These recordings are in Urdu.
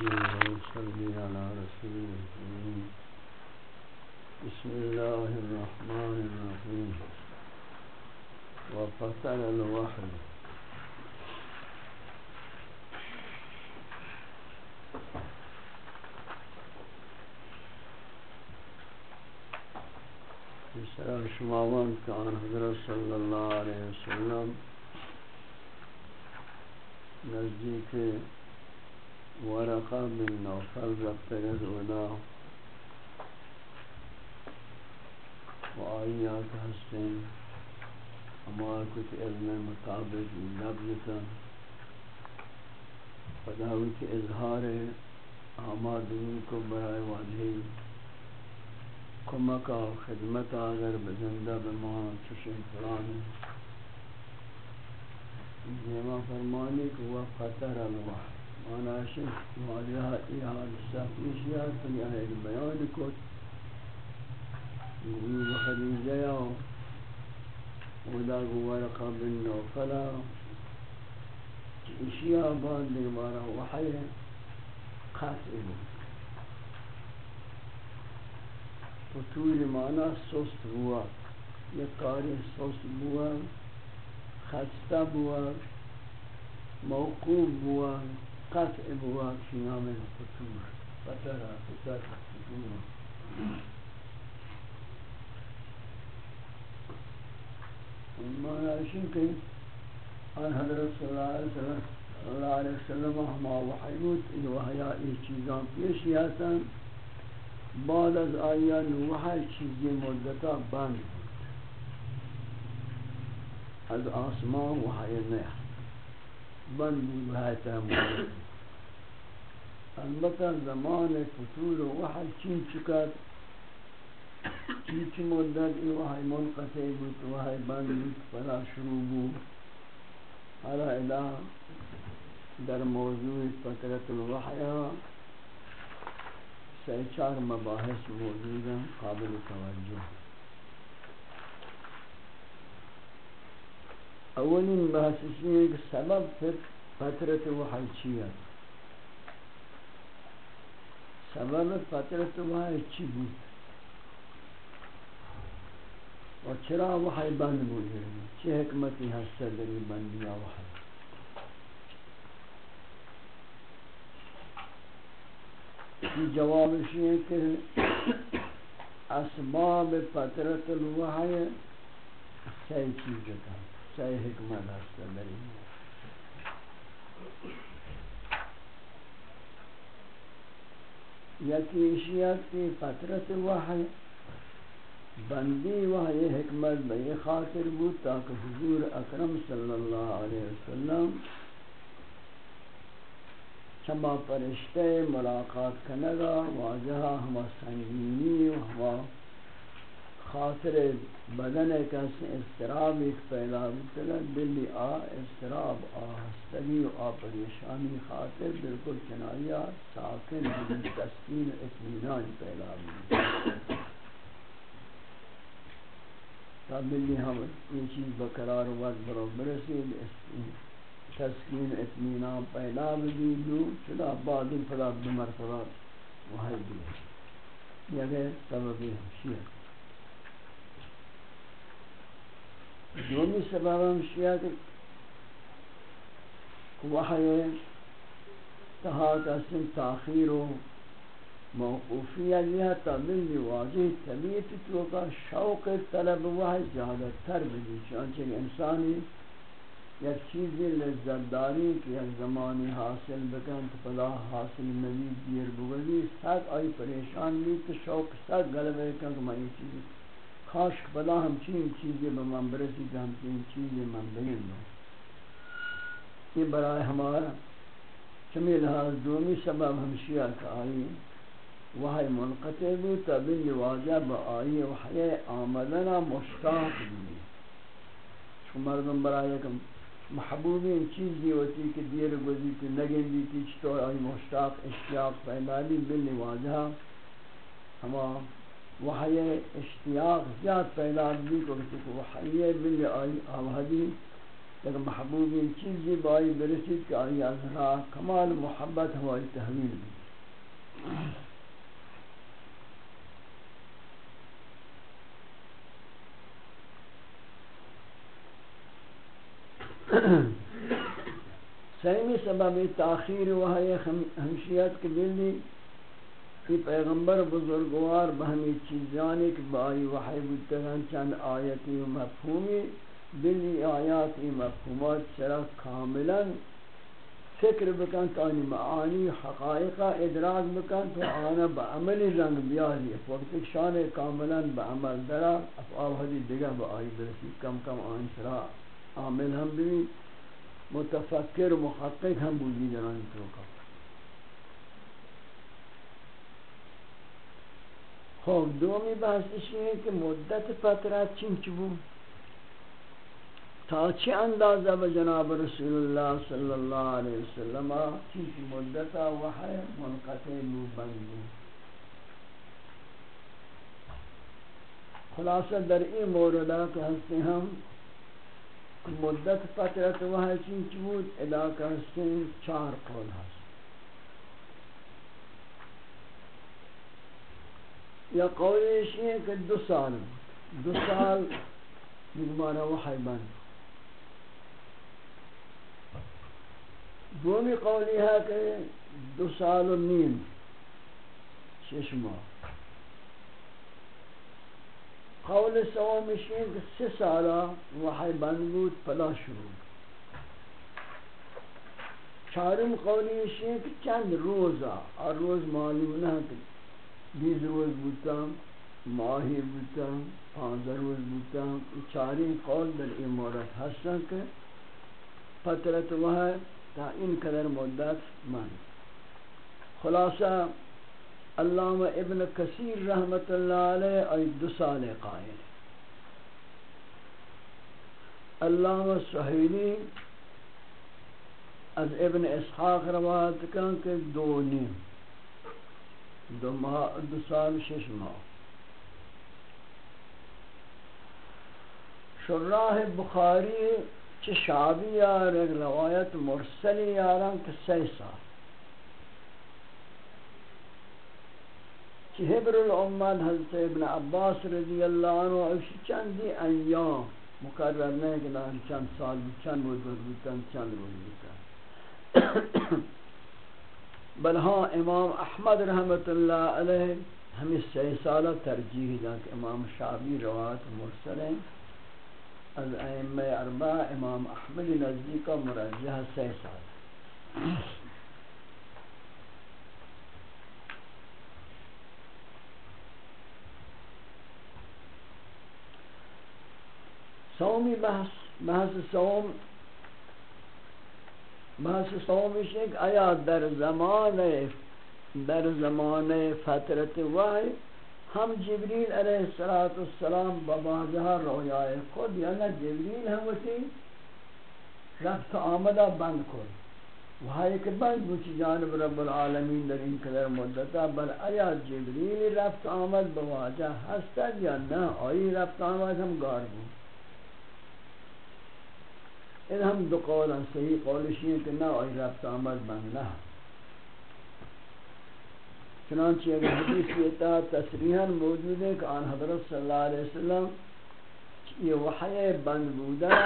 وصلي على الكريم. بسم الله الرحمن الرحيم. شماوان حضرت صلى الله عليه وسلم نزدیک ورقہ بن نوفل ربط گزونا و آئیات حسن، ہمارا کچھ علم مطابق لفظتا فداوی کے اظہار آمادنی کو برائے واضحی کمکا و خدمتا اگر بزندہ بمان چشن قرآن دیما فرمانی کہ وہ قطر وأنا شفت وعليها هذا الساق مشيها فليها البيان كت وقلوب خديجة ودا ورقة بن نوفلا إشياء بعد دمارة وحي قاسم فطول معنى سست هو يقاري سست هو خسته هو موقوف هو قاس ابواب شنامه القسمه قتلها قتال القسمه وما يمكن عن حضرت صلى الله عليه وسلم اللہ علیہ وسلم ہما وحیوت ان وحیا ای چیزاں پیش یاسن بعد از آیان وحی چیزی مدتا بند از آسمان وحی نیخ بند بہتا مدتا تحمل البتہ زمان فتور وحی چین چکت چیچ مدت ای وحی منقطع بود، وحی بند بود، فلا شروع بود. حالا الہ در موضوع فترت الوحی سی چار مباحث موجود ہیں قابل توجہ اولین بحث یہ ہے کہ سبب فترت وحی چیت سبب فترت وحی چی بود؟ و چرا وحی بند بود چه حکمتی هست دری بندیا وحی؟ جواب یہ کہ اسباب فترت الوحی سی چیز کا سی حکمت ہست دری یکی اشیات کی فترت وحی، بندی وحی، حکمت بی خاطر بود تاکہ حضور اکرم صلی اللہ علیہ وسلم چما پرشتے ملاقات کنگا واجہا ہما سنگینی و ہما خاطر بدن کس استراب ایک پیدا بتلد دلی آ استراب آ ہستگی و آ پریشانی خاطر بالکل چنائیہ ساکن، بدن تسکین، اطمینان پیدا بتلد تا بلی ہم یہ چیز بقرار وقت برو برسید تسکین، اطمینان پیدا بھی دو چلا بعد پدا بمرتبہ وحی بھی یہ گئے سببی ہمشیت دومی سبب ہمشیت وحی تحاک اسم تاخیر و موقوفیت یہ تبلی واضح طبیعت تو کا شوق طلب وحی زیادہ تر بھی چانچہ انسانی یک چیزی لذت داری کہ یک زمانی حاصل بکن تو پدا حاصل نبی دیر بگلی ساتھ آئی پریشان بھی تو شوق ساتھ غلبے کن کہ میں یہ چیزی کاش پدا ہم چین چیزی بمن برسی کہ ہم چین چیزی من بگن دو یہ برای ہمارا چمی لحاظ دومی سبب ہمشیہ کا آئی وحی منقطع بھی تبیل واجب آئی وحی آمدنا مشتاق بھی مردم برای کم محبوبی ان چیزی ہوتی کہ دیر گزی کہ نگن دی کی چطور آئی مشتاق، اشتیاق پیدا لی بلی واجہ ہما وحی اشتیاق زیاد پیدا لی کو کہ وحی بلی آئی آوہدی ایک محبوبی چیزی بائی برسید کہ آئی از را کمال محبت ہوائی تحویل بھی سیمی سبب تاخیر وحی ہمشیت کے دلی کہ پیغمبر بزرگوار بہمی چیزانی کہ بائی وحی بودتگان چند آیتی و مفہومی بلی آیاتی مفہومات سرا کاملا فکر بکن تو آنی معانی حقائق ادراک بکن تو آنا با رنگ بیاری وقت شان کاملا با عمل درا، افعال حدی دیگا با برسی کم کم آن سرا عامل ہم بھی متفکر محقق ہم بودی جنانی تو توکا خوب دومی بحث اسی ہے کہ مدت فترات چنچ بود؟ تا چه اندازه به جناب رسول الله صلی الله علیه وسلم چیز مدت وحی منقطع بند بود. خلاصه در این مورد که هستی هم، مدت فترت وحی چی بود؟ ادا هستی چهار قول هست. یا قولش این که دو سال دو سال بگمانه وحی بند۔ دومی قولی ہے کہ دو سال و نیم، شش ماہ۔ قول سوامشین کہ سی سالہ وحی بند بود پلا شروع۔ چارم قولی شین کہ چند روزہ اور روز معلوم نہ کہ بیس روز بودتا ماہی بودتا پانزہ روز بودتا چارین قول در این مورد ہستن کہ فترت وحی تا این قدر مدت من خلاصہ علامہ ابن کثیر رحمت اللہ علیہ ای دو سال قائل. علامہ سحیلی از ابن اسحاق روایت کن کہ دو نیم. دو, ماہ دو سال شش ماہ شراح بخاری چه شعبی یار ایک روایت مرسلی یاران که سی سال. چه حبر الامت حضرت ابن عباس رضی اللہ عنہ اوشی چندی ایام مقرر نہیں کہ چند سال چند روز بودتن چند روز بودتن بل ہاں امام احمد رحمت اللہ علیہ ہمیں سی سالہ ترجیح دا کہ امام شعبی روایت مرسل ہیں۔ از ائمه اربع امام احمد نزدیک مرجح سه سال سومی بحث بحث سوم بحث سومش ایک آیا در زمان در زمان فترت وحی ہم جبریل علیہ الصلات والسلام بباجہ رویائے خود یا نہ جبریل ہم اسی رفت آمدہ بند کر وہاں کہ بند بچی جانب رب العالمین در این قدر مدتا بل آیا جبریل رفت آمد بواجہ ہستا یا نہ آئی رفت آمد ہم گار بو ان ہم دو قول ہیں صحیح قولشی ہیں کہ نہ آئی رفت آمد بند نہ چنانچہ اگر حدیث کی اطاعت تصریحا موجود ہے کہ آن حضرت صلی اللہ علیہ وسلم یہ وحی بند بودا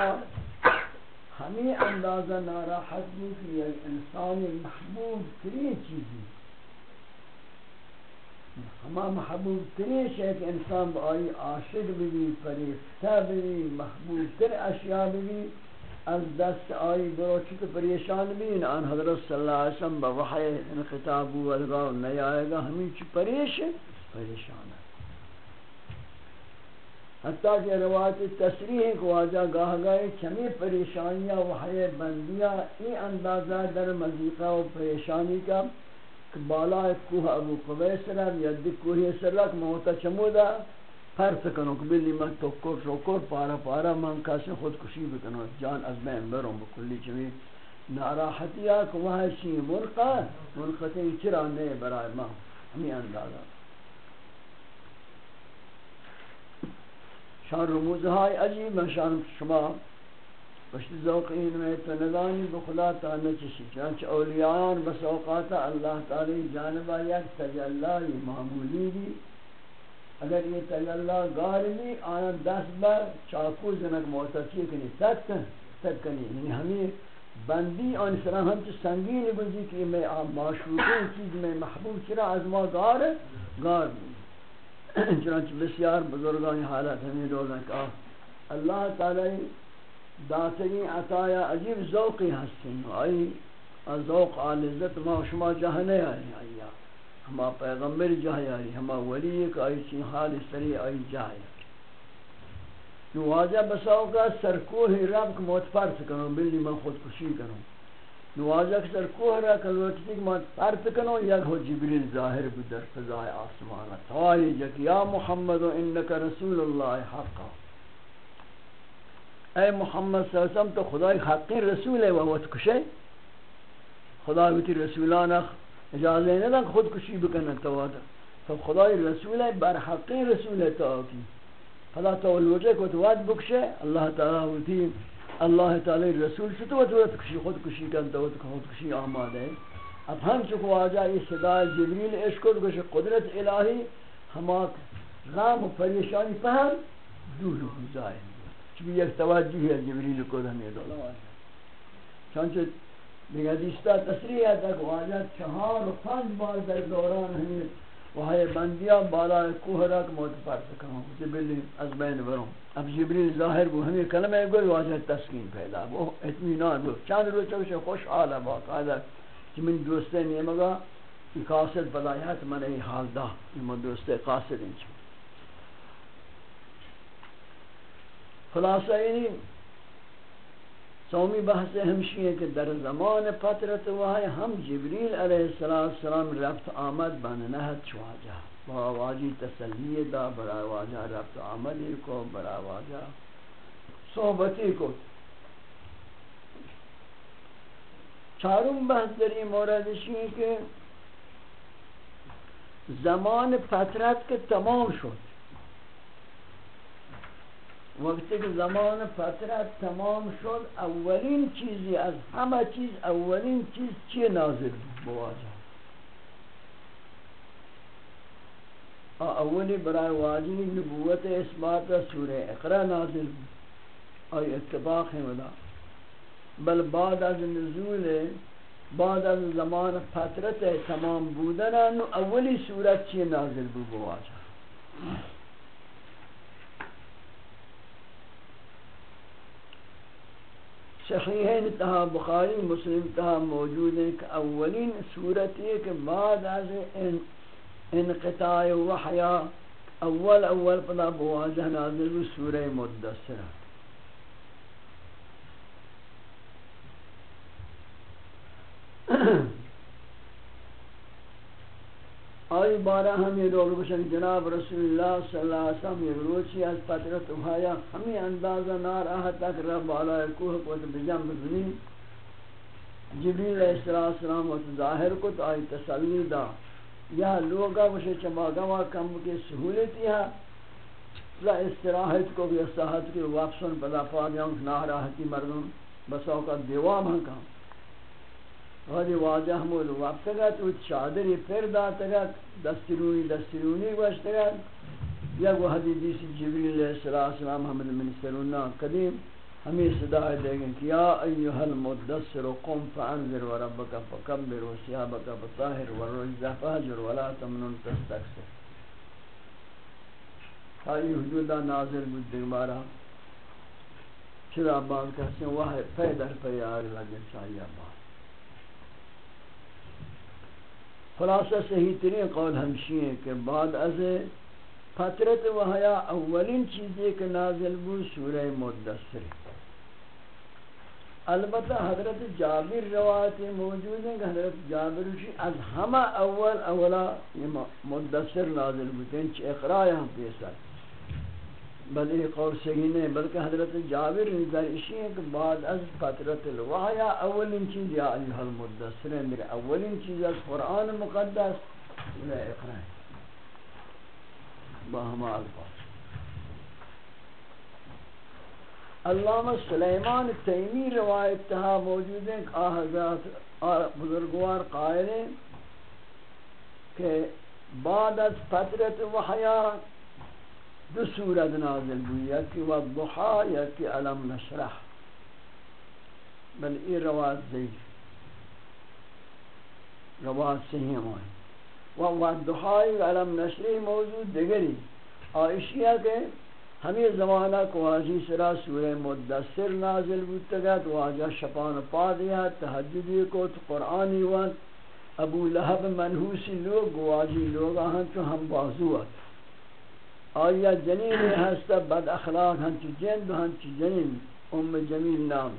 ہمیں اندازہ ناراحت بھی کہ یہ انسان محبوب ترین چیزی. ہما محبوب ترین شے کہ انسان با آئی عاشق بھی پریفتہ بھی محبوب تر اشیاء بھی از دست آئی برو چکے پریشان بھی آن حضرت صلی اللہ علیہ وسلم بوحی انخطاب و ادگاہ نہیں آئے گا ہمیں چی پریش؟ ہے پریشان. ہے حتیٰ کہ روایت تصریح ہے کہ واجہ گاہ گئے چمی پریشانیاں وحی بندیاں ای اندازہ در مزیقہ و پریشانی کا کہ بالا کوہ ابو قبیس رب یا دی کوہ سرک موتا چمودا فرض کنو کہ بلی من توکر شکر پارا پارا، من کسی خودکشی بکنو، جان از بین برم بکلی چمی. ناراحتی ها که وہاں چی مرقا مرقتی چرا نہیں برای ما؟ ہمی اندازہ. شان رموزهای عجیب شان شما پشت ذوق این میں تو ندانی بخدا تا نچشی. چنانچہ اولیاءان بس اوقاتا اللہ تعالی جانبا یک تجلی معمولی بھی اگر یہ تجلی گار بھی آنا دست بر چاکو زنک موتاچی کنی تک تک کنی یعنی ہمیں بندی آن سرا ہم چھ سنگین بندی کہ میں معشوقی چیز، میں محبوب چرا از ما گار گار بھی چنانچہ بسیار بزرگانی حالت ہمیں روزن کہ اللہ تعالی داتگی عطایا عجیب ذوقی ہستن، آئی ذوق آلزت ما، شما جہنے آئی آئی آئی ہما پیغمبر جہے آئی، ہما ولی ایک آئی چین حال سری آئی جہے نو واجہ بساو کا سرکوہ رب کو موت پرت کنو، بلی من خودکشی کنو۔ نو واجہ کہ سرکوہ رب کو لوٹتی موت پرت کنو، یک ہو جبریل ظاہر بدر فضائے آسمانا توالی جک، یا محمد انکا رسول اللہ حقا اے محمد صلی اللہ علیہ وسلم، تو خدای حقی رسول ہے وہ کشے خدا بیتی رسولان اجازه نہیں دن خود کشی بکنن تو تو خدای رسول بر حقی رسول ہے تو کی. فلا تو الوجه کو تو واد بکشے. اللہ تعالی ہوتی اللہ تعالی رسول سے تو تو کشی خود کشی کن تو خود کشی آماده ہے. اب ہم چکو آجا، یہ صدا جبریل عشق کو قدرت الہی ہما غام و پریشانی پہن دور ہو جائے چونکہ یک توجہ ہے جبریل کو ہمیں دولا چانچہ دیگه حدیثتا تصریح ہے کہ واجہ چہار و پانچ بار در دوران ہمیں وہاں بندیا بالا کوہ رک موت پر سکا جبریل از بین بروں۔ اب جبریل ظاہر وہ ہمیں کلمہ گوئی واجہ تسکین پیدا وہ اطمینان وہ چند روز چوشے خوش حال ہے باقاعدہ کہ من دوستے نہیں مگا کہ قاصد بلایت من ای حال دا۔ من دوستے قاصد انچ خلاصہ یعنی سومی بحث ہمشی ہے کہ در زمان فترت وہاں ہم جبریل علیہ السلام رفت آمد بن نہت چواجہ با واجی تسلی دا برا واجہ رفت آمدی کو برا واجہ صحبتی کو۔ چارم بحث در یہ مورد ہے کہ زمان فترت کے تمام شد۔ وقتی که زمان فترت تمام شد اولین چیزی از همه چیز اولین چیز چی نازل بواجه اولی برای واجی نبوت اثبات سوره اقرا نازل آئی اتفاق مدا بل بعد از نزول بعد از زمان فترت تمام بودن اولی صورت چی نازل بواجه صحیحین تہا، بخاری، مسلم تہا موجود ہے کہ اولین صورت یہ کہ بعد از انقطاع وحیا اول اول پدا بواجہ نازل سورہ مدثرہ۔ آئی بارہ ہم یہ لوگ بشن جناب رسول اللہ صلی اللہ علیہ وسلم یہ روچی از پترت احایا ہمیں اندازہ نار آہا تک رب علیہ کوہ کو بجنب زمین جبریل علیہ السلام و ظاہر کو تو آئی تسلی دا۔ یا لوگا بشے چما گوا کم کے سہولتی ہے۔ لا استراحت کو بھی استراحت کے واپسن پدا پاگیاں نار آہتی مردم بساو کا دیوام ہاں کام۔ وادی واجہ مول. وقت گا تو چادری پھر داتگا دسترونی دسترونی گوشتگا یا وہ حدیث جبریل علیہ السلام حمد من سرونا قدیم. ہمیں صدا دے گا کہ یا ایوہ المدسر قم فانذر وربک فکبر وسیابک فطاہر والرجز فاجر ولا تمنن تستکسر آئی ہاں، حدودہ نازل بود دیگبارا چرا بات کہتے ہیں وہ پیدر پیار لگن چاہیے بات خلاصہ صحیح ترین قول ہمشی ہے کہ بعد از فترت وحیا اولین چیزی کہ نازل بو سورہ مدثر البتہ حضرت جابر روایت موجود ہیں کہ حضرت جابر شی از ہمہ اول اولا مدثر نازل بو تینچ یعنی اقرا ہم پیسر بل یہ قول صحیح نہیں، بلکہ حضرت جابر نظر اسی ہے کہ بعد از فترت الوحیا اولین چیز، یا ایوہ المدسر ہے میرے اولین چیز از قرآن مقدس۔ انہیں اقرائیں باہما الفاظ۔ علامہ سلیمان تیمی روایت تہا موجود ہیں۔ کہ حضرات بزرگوار قائل ہیں کہ بعد از فترت وحیا دو سورت نازل ہوئی یکی وضحا یکی علم نشرح۔ بل ای روایت ضعیف روایت صحیح ہوئی و وضحای علم نشرح موجود دیگری۔ آئیشیہ کے ہمیں زمانہ کو واجی سرا سورہ مدثر نازل بودتگت واجہ شپان پا دیا تحجدی کو تو قرآنی وان۔ ابو لہب منحوسی لوگ واجی لوگ آہاں تو ہم بازوات آیا جنین ہستا بد اخلاق ہنچی جند ہنچی جنین، ام جمیل نام.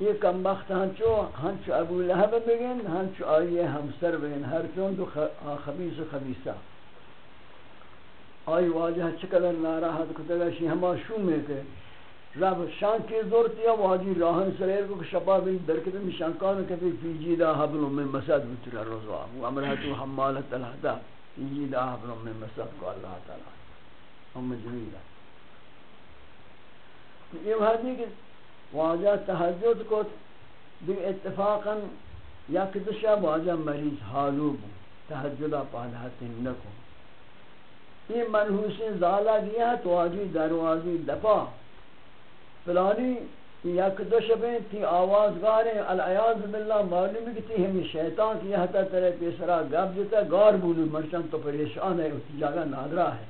یہ کم بخت ہنچو ہنچو ابو لہب بگن ہنچو آئیے ہمسر بگن ہر چون تو خبیص و خبیصہ آئی واجہ چکل ناراحت کتگا شی ہما شو میں کہ رب شان کی دورتیا واجی راہن سریر کو شپا بھی درکت میں شانکان کفی فی جیدہ حبل من مسد بتر رضوا و امرہتو حمالت الہدہ فی جیدہ حبل من کو اللہ تعالی ام جمیلہ یہ وحدی کہ واجہ تحجد کو دیکھ اتفاقا یک دشا واجہ مریض حالو بو تحجدہ پالہتی نکو۔ یہ منحوس زالہ دیا تو آجی دروازی دفا فلانی یک دو شبیں تی آواز گاریں العیاض باللہ، معلوم ہے کہ تی ہمیں شیطان کی یہتا ترے پیسرا گب جتا گار بولو مرچن تو پریشان ہے اسی جگہ نادرہ ہے۔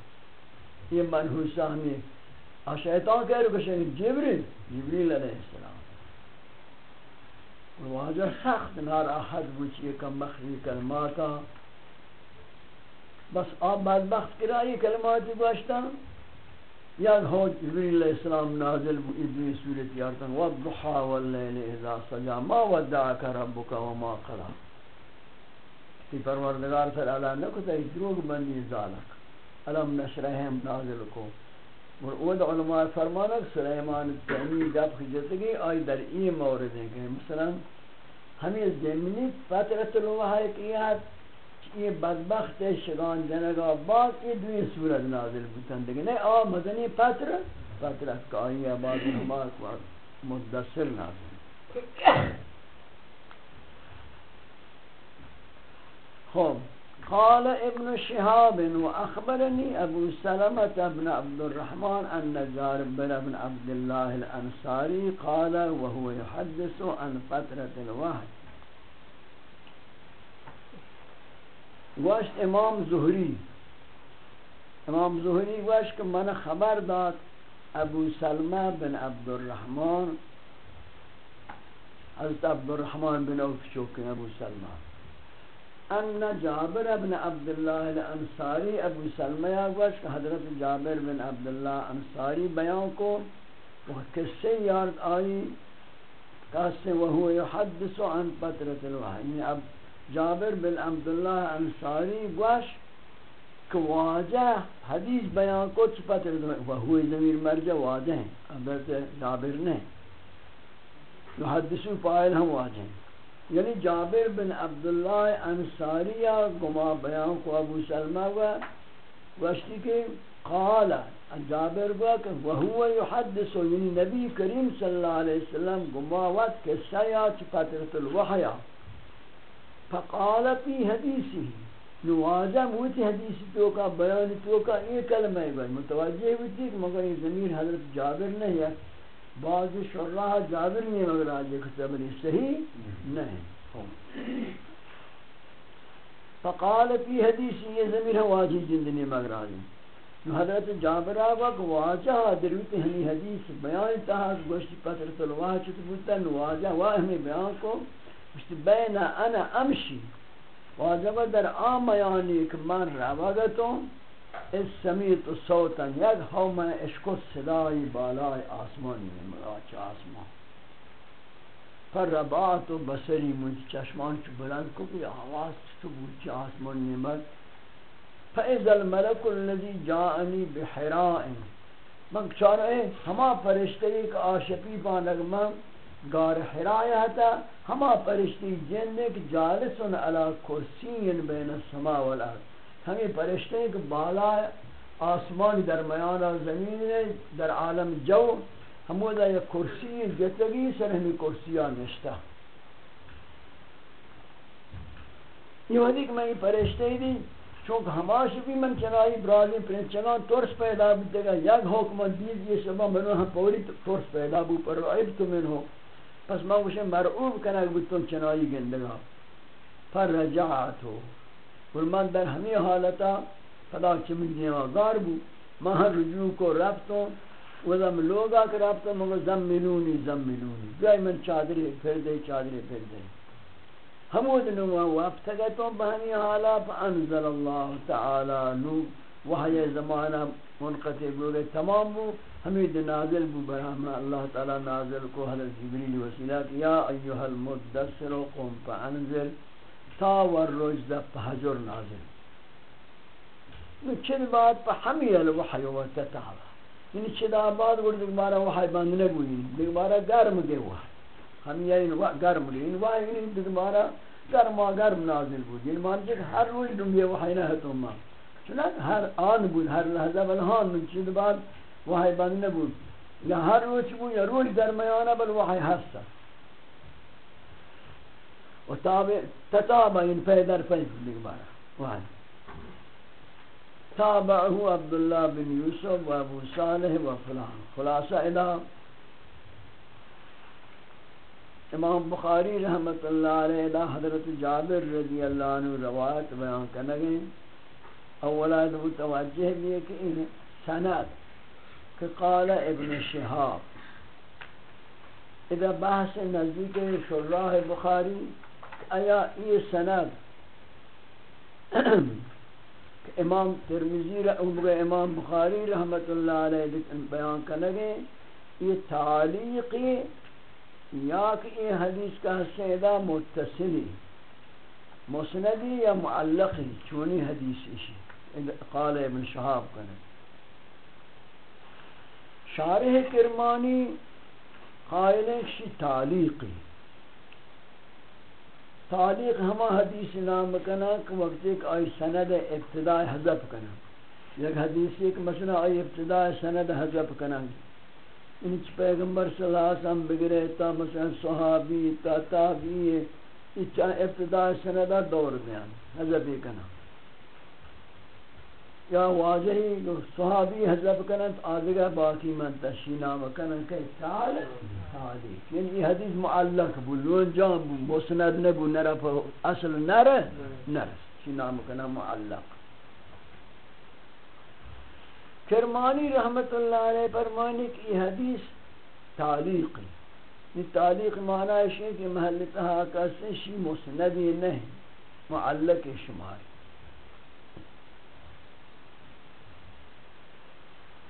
یہ منحوسہ ہمیں آ، شیطان کہہ رہے کہ جبریل جبریل علیہ السلام۔ واجہ سخت ناراحت بوچی کم مخری کلماتا بس آب بدبخت کرائی کلماتی گوشتا یک ہو جبریل علیہ السلام نازل بو ادوی سورت یارتن والضحا واللیل اذا سجا ما ودعک ربک وما قلا تی پروردگار سر علا نکتا ہی دروگ بندی ذالک. علم نشرہم نازل کو. اور اود علماء فرمانک، سلیمان تیمی دب خجتگی آئی در این مورد ہیں کہ مثلا ہمیں زمینی فترت الوحی کیات یہ بدبخت شگان جنگا بعد یہ دوی سورت نازل بودن دیگه نہیں، آ، مدنی پتر پتر کا آئی آباد ہمارک مدثر نازل۔ خوب قال ابن شهاب واخبرني ابو سلمة بن عبد الرحمن ان جار بن ابن عبد الله الانصاري قال وهو يحدث عن فترة الوحي گوشت امام زہری. امام زہری گوشت کہ من خبر داد، ابو سلمہ بن عبد الرحمن حضرت عبد الرحمن بن عوف چوکن ابو سلمہ. ان جابر بن عبداللہ الانصاری، ابو سلمہ گوشت کہ حضرت جابر بن عبداللہ انصاری بیان کو، وہ قصے یارد آئی. کہتے وہو یحدث عن پترت الوحی. یعنی اب جابر بن عبداللہ انصاری گوش کہ واجہ حدیث بیان کو چپت وہوی ضمیر مرجع واجہ ہیں۔ عبرت جابر نے محدثو فائل ہم واجہ ہیں۔ یعنی جابر بن عبداللہ انصاری گما بیان کو ابو سلمہ و وشتی کے قال جابر گوا کہ وہو یحدث یعنی نبی کریم صلی اللہ علیہ وسلم گما وقت کہ سیات فترت الوحیہ فقال في حدیثی نوازہ موتی حدیثی تو کا بیان تو کا یہ کلمہ ہے متوجہ ہوتی کہ مگر یہ ضمیر حضرت جابر نہیں ہے۔ بعض شراح جابر نہیں مگر آج ایک تبری صحیح نہیں۔ فقال في حدیثی، یہ ضمیر ہے، واجی جندنی مگر آج۔ حضرت جابر آگا کہ واجہ دروت ہمی حدیث بیان تاہا گوشتی پتر تلواہ چطور بودتا نواجہ واہ ہمیں بیان کو مشت بین انا امشی. واجب در آمیانی که من روگتم اس سمیت صوتا یک هوم اشکو صدای بالای آسمانی مراچ آسمان. پر ربات و بسری من چشمان چو بلند کو کہ آواز تو بود چه آسمان نیمد فاذا الملك الذي جاءني بحراء. من چاره ہما فرشتے ایک عاشقی پانک من گار حرایہ تا ہما پرشتی جنک جالسن علا کرسین بین السماء والارض۔ ہمیں پرشتے کہ بالا آسمان در میان زمین در عالم جو ہمودا یک کرسی جتگی سر ہمیں کرسیاں نشتا یہ وقتی کہ میں یہ پریشتے ہی دی چونکہ ہماش بھی من چنائی برازی پرین چنان ترس پیدا بھی گا یک حکم دید یہ سبا منو ہم پوری ترس پیدا بھی پر رعب تو من ہو۔ پس میں اسے مرعوب کنک بھی تم چنائی گندگا. پر رجعت ہو من در ہمیں حالتا پدا چمن دیما گار بو. میں ہر رجوع کو رفتوں وزم لوگا کہ رفتوں مگو زمینونی زمینونی بیائی من چادری پھر دے چادری پھر دے حمود نو وافتگتوں بہنی حالا، فانزل اللہ تعالی نو. وحی زمانہ منقطع گوگے تمام بو حمید نازل بو برحمہ اللہ تعالی نازل کو، حضرت جبریل وسیلہ یا ایوہ المدسر قم فانزل، تا والرجز فحجر نازل۔ نو چل بعد پا حمی الوحی و تتعالی۔ یعنی چدا بعد گوڑ دیکھ بارا وحی بند نگوئی دیکھ بارا گرم گے وحی۔ ہم یہ یعنی گرم لی یعنی ان یعنی واہ ان دوبارہ گرم گرم نازل بود یعنی مان کہ ہر روز دنیا وحی نہ ہے تو ما چنانچہ ہر آن بود ہر لحظہ بل ہان من چیز بعد وحی بند نہ بود یا ہر روز بود یا روز درمیانہ بل وحی ہست و تابع تتابع ان پیدر پید دوبارہ وحی تابعه عبداللہ بن یوسف و ابو صالح و فلان خلاصہ الہ امام بخاری رحمت اللہ علیہ حضرت جابر رضی اللہ عنہ روایت بیان کرنے گئے اولا دو توجہ بھی کہ ان سند کہ قال ابن شہاب۔ اذا بحث نزدیک شراح بخاری آیا یہ سند امام ترمزی امام بخاری رحمت اللہ علیہ بیان کرنے یہ تعلیقی یا کہ یہ حدیث کا سیدہ متصلی مسندی یا معلقی چونی حدیث اشی قال ابن شہاب کنے شارح کرمانی قائل شی تعلیقی تعلیق ہما حدیث نام کنا کہ وقت ایک آئی سند ابتداء حضب کنا۔ یک حدیث ایک مثلا آئی ابتداء سند حضب کنا۔ انچ پیغمبر صلی اللہ علیہ وسلم بگرے تا مثلا صحابی تا تابعی ابتداء سندہ دور بیان حضبی کنا۔ یا واضحی صحابی حضب کنا آدھگا باقی من تشینا مکنا کہ تعال تعالیق یعنی یہ حدیث معلق بو لون جان بو مسند نبو نرف اصل نر نرس شینا مکنا معلق۔ کرمانی رحمت اللہ علیہ فرمانی کہ یہ حدیث تعلیق یہ تعلیق معنی ہے کہ محل تہا کسی شی مسندی نہیں، معلق شماری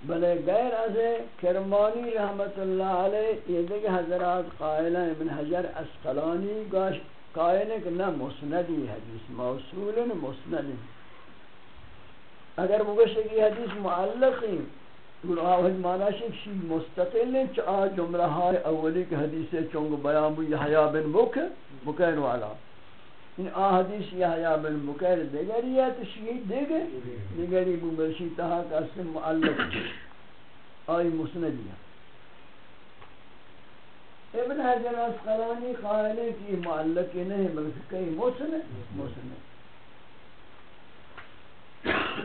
بلے غیر از کرمانی رحمت اللہ علیہ، یہ دیکھ حضرات قائلہ ابن حجر اسقلانی قائل ہے کہ نہ مسندی حدیث، موصول مسند اگر مگوشے کی حدیث معلقی گناہوج معنی شی مستقل ہے چا جملہ ہائے اولی کی حدیث چونگ بیان بو بن بکر بکر والا ان آ حدیث یحیاء بن بکر دیگری ہے تو شیئی دیگر دیگری بو بلشی تہا کا اسم معلق آئی مسندی. ہے ابن حجر اسقلانی قائل ہے کہ معلق نہیں بلکہ کئی مسند مسند.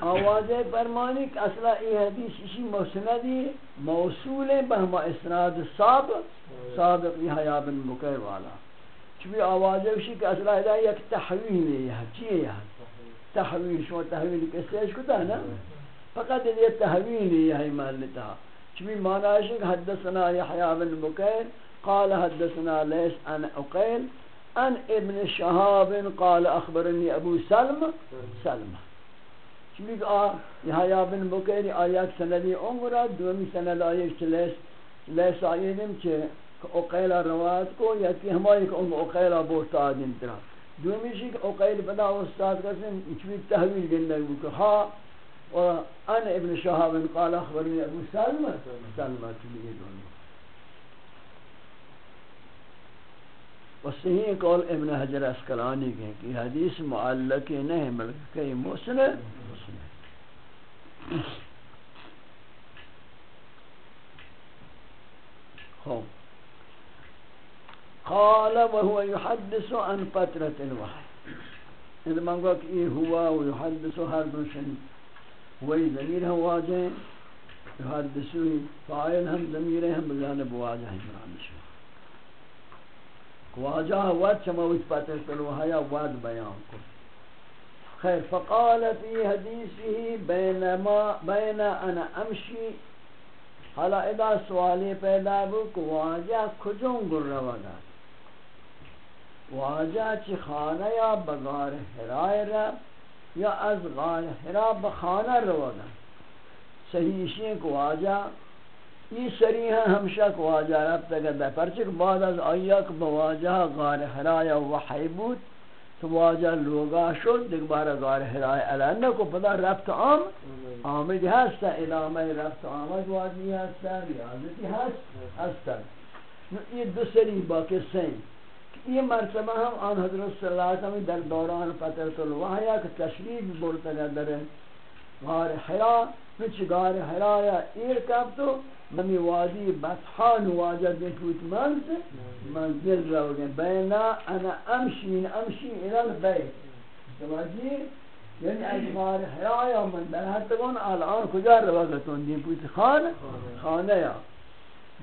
آواز فرمانی کہ اصلا یہ حدیث اسی مسندی، موصول بہما اسناد صاب صادق یحییٰ بن مکیر والا. چوی آوازه وشی که أصلا ادا یک تحویل یه چیه یه تحویل شما تحویل کسیش کتا نه؟ فقط یه تحویل یه ایمان نتا چوی معناش که حدثنا یحیاء بن بکیر قال حدثنا لیس ان اقیل ان ابن شهاب قال اخبرنی ابو سلم سلم. چوی که آ یحیاء بن بکیر آیات سندی عمره دومی سند آیه لیس لیس آیه که اقیلا رواز کو یا کہ ہماری کہ ان اقیلا بوشت آدم ترا دومی شی کہ اقیل بنا استاد کا سن اچھوی تحویل دندر بھی کہ ہاں اور ان ابن شہاب قال اخبرنی ابو سلمہ۔ سلمہ تلیئے دونوں۔ وصحیح قول ابن حجر اسکلانی کے کہ حدیث معلق نہیں بلکہ کئی مسلم مسلم قال وهو يحدث عن فترة الوحي إذا ما قلت إيه هو ويحدث هر دوشن هو ضمير هو واجه يحدثه فاعل هم ضمير هم بجانب واجه مرامش واجه واد شموت فترة الوحي واد بيان کو خير فقال في حديثه بينما بين أنا أمشي. حالا إذا سوالی پیدا بو کو واجہ کجوں گر روا داد واجہ چی خانه یا بغار حرائے رب یا از غار حرا بخانه روگا صحیح شیئے کہ واجہ یہ سریح ہمشہ کو واجہ رب تک دا پرچک بعد از آیا کہ بواجہ غار حرا وحی بود، تو واجہ لوگا شد، دیکھ بارا غار حرا علانہ کو پدا ربط عام آمد ہستا علامہ ربط آمد واجی ہستا ریاضتی ہستا یہ دو سری باقی سین۔ یہ مرتبہ ہم آن حضرت صلی اللہ علیہ وسلم در دوران فترت الوحیہ کہ تشریف بولتا گا در غار حرا نچ غار حرا یا ایر کب تو ممی وادی بطحان واجہ دن پوت منز منزل رو گئے بینا انا امشی امشی الال بیت سمجھی یعنی از غار حرا یا من در حتگون الان کجا رو گتون خان؟ خانه یا.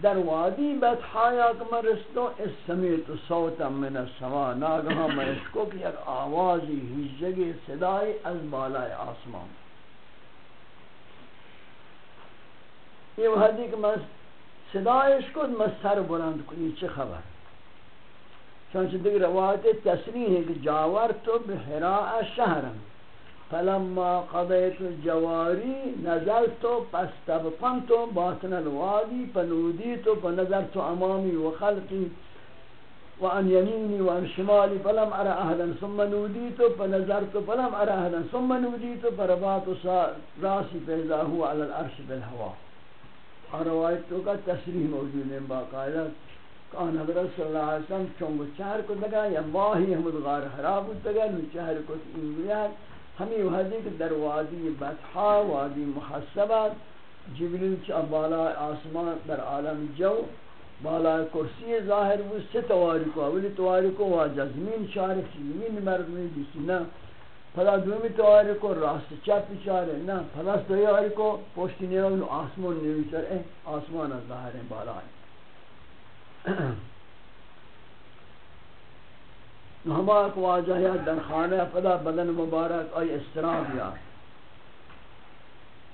در وادی بطحایا ہاں که من رستو اسمیت صوتا من السما ناگها من اشکو که یک آوازی هیچ صدای از بالای آسمان۔ یہ وحدی کہ میں صدایش کو میں سر بلند کو یہ چه خبر؟ چونچہ دیگر روایت تصریح ہے کہ جاور تو بحراء شہرم فلما قضیت جواری نزلت پستبقنت باطن الوادی فنودیت فنظرت امامی وخلقی وعن يميني وعن شمالي فلم أرى أهلا ثم نوديت فنظرت فلم أرى أهلا ثم نوديت فرباط راسي فإذا هو على العرش بالهواء اور روایت تو کا تصریح موجود ہے، باقاعدہ کان حضرت صلی اللہ علیہ وسلم چونگو چہر کو لگا یا ماہی حمد غار حراب ہوتا نو چہر کو انگلیات ہمیں وحدی کہ در وادی بطحا وادی محسبات، جبریل چا بالا آسمان در عالم جو، بالا کرسی ظاہر وہ سے تواریکو اولی تواریکو واجہ زمین شارف زمین مردمی جسی نا پدا دومی تواری کو، راست چپ چاره نه پدا تواری کو، پشت نیرو، آسمان نیوی چاره آسمان از ظاهر بالا ہما کو واجہ ہے در خانه پدا بدن مبارک آئی استراب یا۔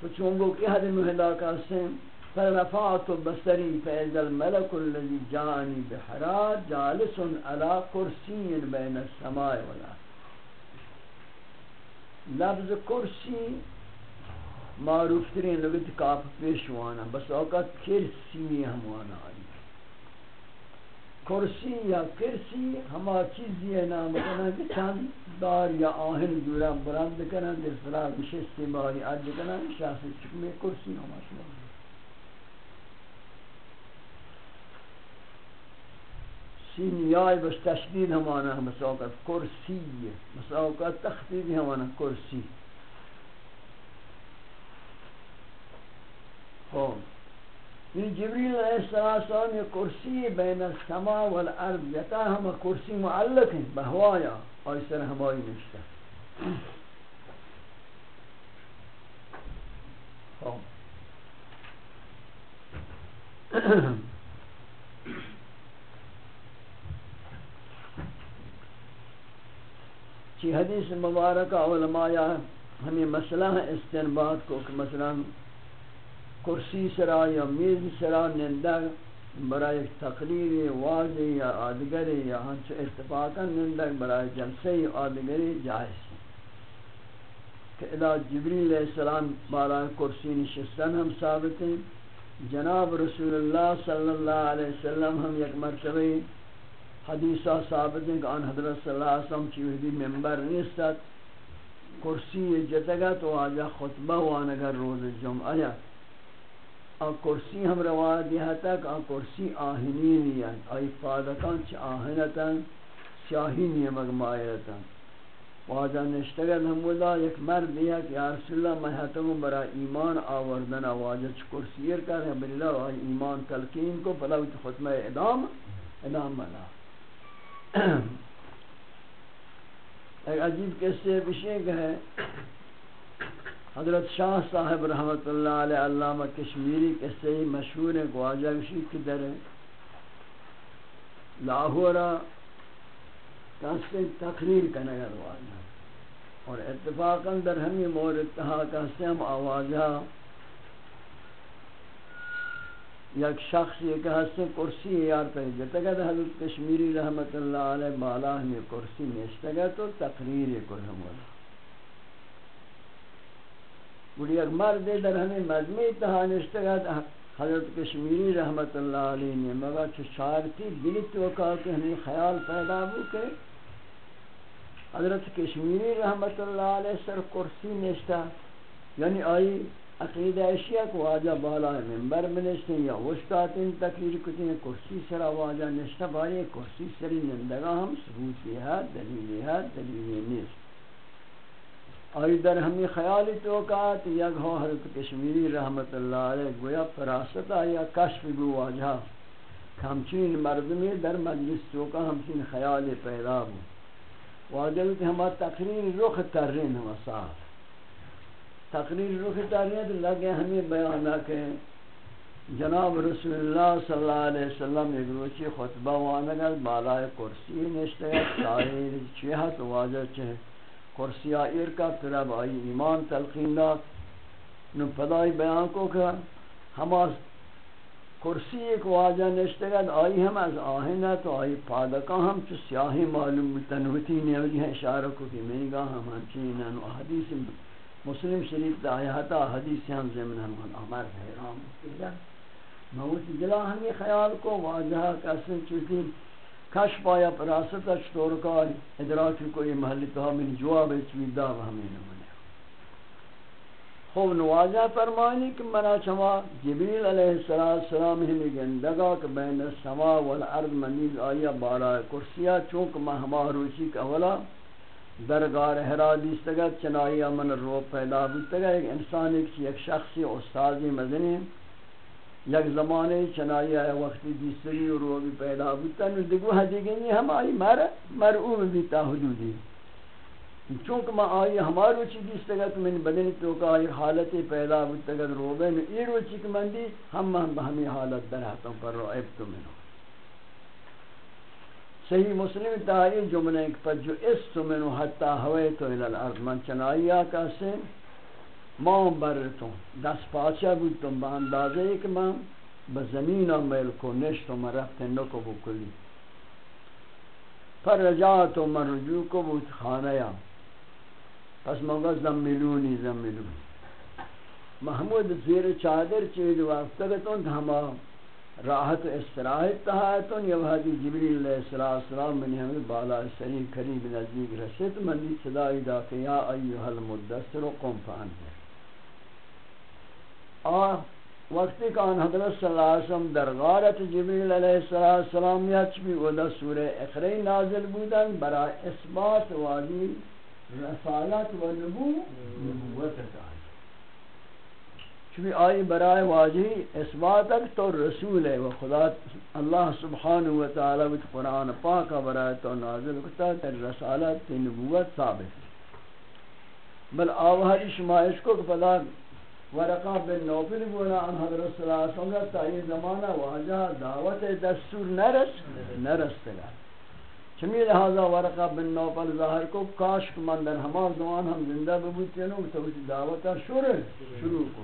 تو چونگو کی حد محلا کا سن فرفعت بصری فإذ الملك الذي جاءني بحرات جالس على كرسي بين السماء والأرض لفظ کرسی معروف ترین لگت کاف پیشوانا بس اوقات کرسی ہموانا آئی کرسی یا کرسی، ہما چیزی ہے نام کنا، کہ چند دار یا آہن دورا برند کنن در صلاح نشستی باری عد کنن شخص چکمے کرسی ہما شما۔ سین یای بس تشدید ہمانا مساوقت کرسی مساوقت تخفیدی ہمانا کرسی۔ خوب یہ جبریل علیہ السلام یہ کرسی بین السماء والارض یتا ہم کرسی معلق ہیں، بہوایا اور اس طرح ہماری نشتا خوب چی حدیث مبارک علماء ہمیں مسئلہ استنباد کو، کہ مثلا کرسی سرا یا میز سرا نندگ برای تقریر واضح یا آدگری یا ہنچ اتفاقا نندگ برای جلسے آدگری جائز کہ ادا جبریل علیہ السلام بارا کرسی نشستن ہم ثابت ہیں۔ جناب رسول اللہ صلی اللہ علیہ وسلم ہم یک مرتبہ حدیثہ ثابت ہیں کہ آن حضرت صلی اللہ علیہ وسلم چیوہدی ممبر نیستت کرسی جتگا تو آجا خطبہ وانگر روز جمعہ آن کرسی ہم روایت یہ تک آن کرسی آہنی نہیں ہے۔ آئی فادکان چی آہنتا سیاہی نہیں مگمائیتا واجہ نشتگل حمودا ایک مرد دیا کہ یا رسول اللہ، میں حتموں برا ایمان آوردنا واجہ چکرسیر کر ہے بلی اللہ ایمان تلقین کو پلا وچ ختمہ ادام ادام بنا۔ ایک عجیب قصے بشے ہے حضرت شاہ صاحب رحمت اللہ علیہ علامہ کشمیری قصے مشہور ہے واجہ بشی کی در لاہورہ کہتے تقریر کرنے گا واجہ اور اتفاقا در ہمی مورد تہا کہتے ہم آوازہ ہاں۔ یک شخص یہ کہتے ہیں کرسی یار پہ جتا کہ حضرت کشمیری رحمت اللہ علیہ، بالا ہمیں کرسی نشتا گا تو تقریر کل ہم والا۔ بڑی ایک مرد در ہمیں مجمعی تہا نشتا گا حضرت کشمیری رحمت اللہ علیہ نے مگا چھ شارتی دلی توقع کہ ہمیں خیال پیدا ہو کہ حضرت کشمیری رحمت اللہ علیہ سر کرسی نشتا یعنی آئی عقیدہ اشیاء کو آجا بالا ممبر میں نشتے یا وشتاتین تقریر کتی ہیں، کرسی سر آواجا نشتا بائی کرسی سری نندگا ہم ثبوتی ہے دلیلی ہے دلیلی نیست آئی در ہمیں خیالی توقعات یک ہو حضرت کشمیری رحمت اللہ علیہ گویا فراستا یا کشف گو آجا ہمچین مردمی در مجلس توقع ہمچین خیال پیدا ہوں واجب کہ ہم تقریر رخ کر رہے ہیں صاحب تقریر رخ کر رہے ہیں تو لگے ہمیں بیان کہ جناب رسول اللہ صلی اللہ علیہ وسلم ایک روچی خطبہ وانگل بالای کرسی نشتے شاعر چیہت واجب چھے کرسی آئیر کا پھر اب آئی ایمان تلقین داد نو پدائی بیان کو کہ ہم کرسی ایک واجہ نشتگد آئی ہم از آہنہ تو آئی پادکا ہم چو سیاہی معلوم تنوتی نیوزی ہیں، اشارہ کو کہ میں گا ہم ہنچینن و حدیث مسلم شریف دا آیاتا حدیث ہم زمن ہم ہمار حیرام موت جلا ہمیں خیال کو واجہ کسن چوتی کش پایا پراستا چطور کا ادراکی کو یہ محلی تو ہمیں جواب چوی دا ہمیں نمانی خوب نوازہ فرمانی کہ منا چما جبریل علیہ السلام ہمی گندگا کہ بین السما والارض منیز آیا بارا کرسیا چونکہ ما ہما روچی کا اولا درگار حرادیستگت چنائی من رو پیدا بودتگا ایک انسان، ایک شخصی استازی مدنی یک زمانے چنائی آیا وقتی دیستری رو بھی پیدا بودتا نو دگو حدیگنی ہم آئی مر مرعوب بیتا حدودی. چونکہ میں آئی ہمارا روچی دیستا گا تو میں نے بدنی تو کہ آئی حالت پیدا ہوتا گا روبے میں ای روچی کہ من دی ہم ہم ہمیں حالت در حتم پر رو عیب تو منو. صحیح مسلم تاہی جملے ایک پر جو اس تو منو، حتی ہوئے تو الالارض من چنائی آکا سے ماں برتوں دس پاچا بودتوں با اندازے ایک ماں بزمین میل کو نشتو من رفت نکو بکلی پر رجاعتو من رجوع کو بود خانہ یا پس منگا زملونی زملونی محمود زیر چادر چید وقتگتون ہما راحت و استراحت تحایتون یا وحدی جبریل علیہ السلام منی ہمیں بالا سری قریب نزدیک رسید. من منی صدای دا کہ یا ایوہ المدسر قم فان ہے آہ، وقتی کان حضرت صلی اللہ علیہ وسلم در غارت جبریل علیہ السلام یچ بھی ودا سورہ اخری نازل بودن برای اثبات واجی رسالت و نبو نبوت. داری چونکہ آئی برائے واجی اثباتک تو رسول ہے و خدا اللہ سبحانہ و تعالی وچ قرآن پاکا برائے تو نازل کتا تر رسالت تی نبوت ثابت ہے۔ بل آوہری شمائش کو پدا ورقہ بن نوفل بولا ان حضرت صلی اللہ علیہ وسلم تا یہ زمانہ واجہ دعوت دستور نرس نرس تگا چمی لہذا ورقہ بن نوفل ظاہر کو کاش من در ہما زمان ہم زندہ ببوتی نو تو دعوتا شروع شروع کو۔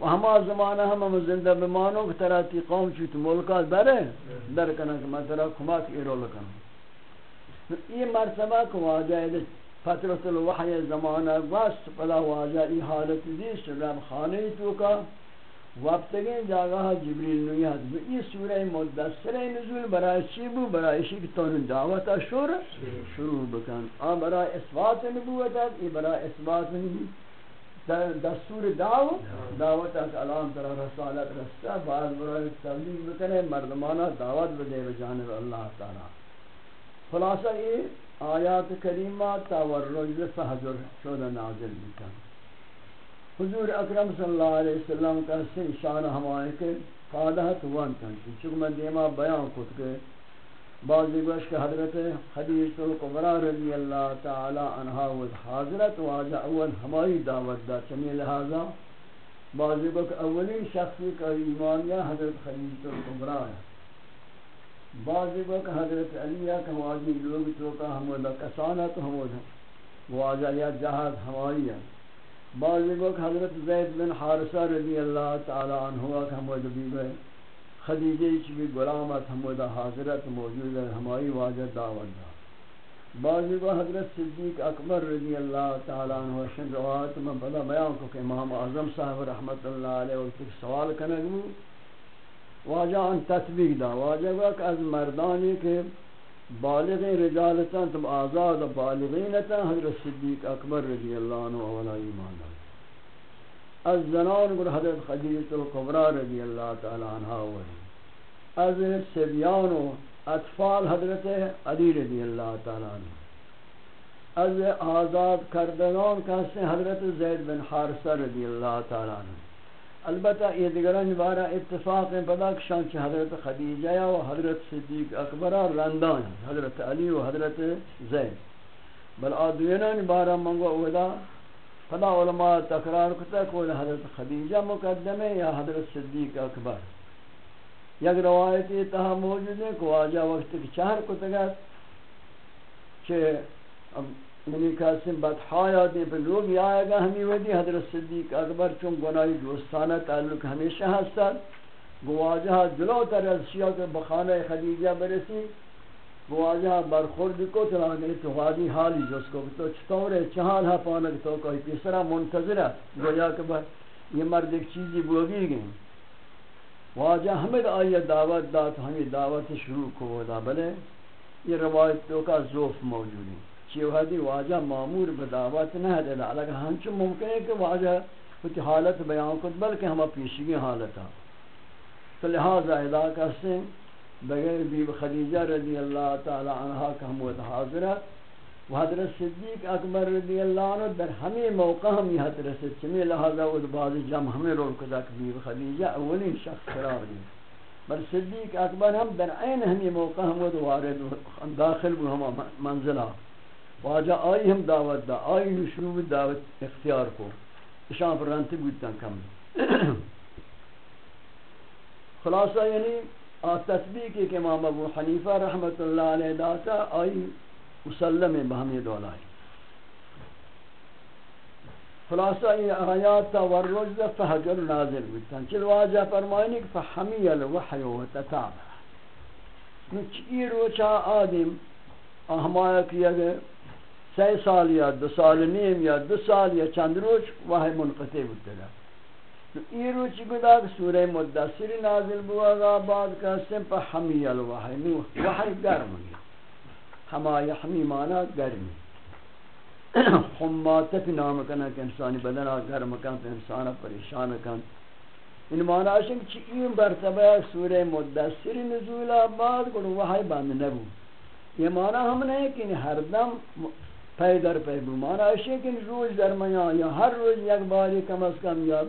و ہما زمانہ ہم ہم زندہ بمانو، کہ ترا تی قوم چوت ملکات برے، در کنا کہ میں ترا کماک ایرو لکن۔ یہ مرتبہ کو واجہ دست فترت الوحی زمانہ وست پدا واجہ ای حالت دیش رب خانه تو کا. وقتگین جاگاہ جبریل نویاد بو ای سورہ مدثر نزول برای چی بو برای شی که تون دعوتا شور؟ شروع بکن. آن برای اثبات نبوت ای برای اثبات دستور دعوت دعوت از علام ترا رسالت رستا بعد برای تبلیغ بکنے مردمانا دعوت بدے بجانب اللہ تعالی. خلاصہ یہ آیات کریمات تورج فحضر شود نازل بکن حضور اکرم صلی اللہ علیہ وسلم کا سن شان ہمائے کے قادہت وان کن چونکہ میں دیما بیان کت کے بعضی گوش کہ حضرت حدیث القبرہ رضی اللہ تعالی عنہ و حاضرت واجہ اول ہمائی دعوت دا چمی لہذا بعضی گوش اولین شخصی کا ایمانیہ حضرت حدیث القبرہ ہے۔ بعضی گوش حضرت علیہ کا واجی لوگ چوکا حمودہ کسانت حمودہ واجہ یا جہاز ہمائی ہے۔ بعضی گوش حضرت زید بن حارسہ رضی اللہ تعالی عنہ کا حمودہ بھی گئے۔ خدیجہ چی بھی غلامت حمودہ حاضرت موجود ہے، ہماری واجہ دعوت دا بعضی کو حضرت صدیق اکبر رضی اللہ تعالیٰ عنہ شن روایت میں بدا بیان کو کہ امام اعظم صاحب رحمت اللہ علیہ وقت سوال کنگو واجہ ان تطبیق دا، واجہ کو کہ از مردانی کے بالغ رجالتا تم آزاد بالغینتا حضرت صدیق اکبر رضی اللہ عنہ اولا ایمان دا از زنان گر حضرت خدیجت القبرہ رضی اللہ تعالی عنہ ولی از سبیان و اطفال حضرت علی رضی اللہ تعالی عنہ۔ از آزاد کردگان کہتے حضرت زید بن حارسہ رضی اللہ تعالی عنہ۔ البتہ یہ دیگران بارا اتفاق میں پدا کشان چھ حضرت خدیجہ و حضرت صدیق اکبرہ رندان حضرت علی و حضرت زید۔ بل آدوینان بارا منگو اولا فلا علماء تکرار کتا کہ حضرت خدیجہ مقدم ہے یا حضرت صدیق اکبر۔ یک روایتی تہا موجود ہے کہ واجہ وقت کی چہر کتا گا کہ منی قاسم بدحایا دیں پر لوگ یہ آئے گا ہمیں ودی حضرت صدیق اکبر چون گناہی دوستانہ تعلق ہمیشہ ہستاد گواجہ جلو تر از شیعہ کے بخانہ خدیجہ برسی۔ واجہ برخورد کو تو آگے تو غادی حالی جس کو تو چطور چہال ہے پانک تو کوئی پیسرا منتظر ہے۔ گویا کہ بھائی، یہ مرد ایک چیزی بوگی گئیں واجہ ہمیں آئیے دعوت دا تو ہمیں دعوت شروع کو دا بلے۔ یہ روایت تو کا ذوف موجود ہے۔ چیو حدی واجہ معمور بدعوت نہ ہے لیکن ہنچ ممکن ہے کہ واجہ کچھ حالت بیان کت بلکہ ہمیں پیشگی حالت ہے تو لہذا علاقہ سے بغیر بیب خدیجہ رضی اللہ تعالی عنہ کا حمود حاضرت و حضرت صدیق اکبر رضی اللہ عنہ در ہمیں موقع ہم یہ حضرت چمی لہذا و بعض جمع ہمیں رول کدا کہ بیب خدیجہ اولین شخص قرار دی بل صدیق اکبر ہم در عین ہمیں موقع ہم وارد داخل ہم منزلہ۔ واجہ آئی ہم دعوت دا، آئی نشروع دعوت اختیار کو۔ اشان پر رنتی بودتا کم۔ خلاصہ یعنی تطبیق کہ امام ابو حنیفہ رحمت اللہ علیہ داتا آئی مسلم بہمی دولائی۔ خلاصہ یہ آیات والرجز فحجر نازل بیتن چل واجہ فرمائنی کہ فحمی الوحی و تتابع۔ چی روچا آدم احمایہ کیا گئے؟ سی سال یا دو سال نیم یا دو سال یا چند روچ وحی منقطع بیتن یہ روچ گدا سورہ مدثر نازل بوا گا بعد کا سم پر حمی الوحی نو وحی گرم گیا ہما یحمی مانا گرمی حمات پی نام کنا کہ انسانی بدنا گرم کن تو انسانا پریشان کن ان مانا شنگ چی این برتبہ سورہ مدثر نزول بعد کو وحی بند نبو یہ مانا ہم نے کہ ہر دم پی در پی بو مانا شنگ روز در درمیان یا ہر روز یک باری کم از کم یا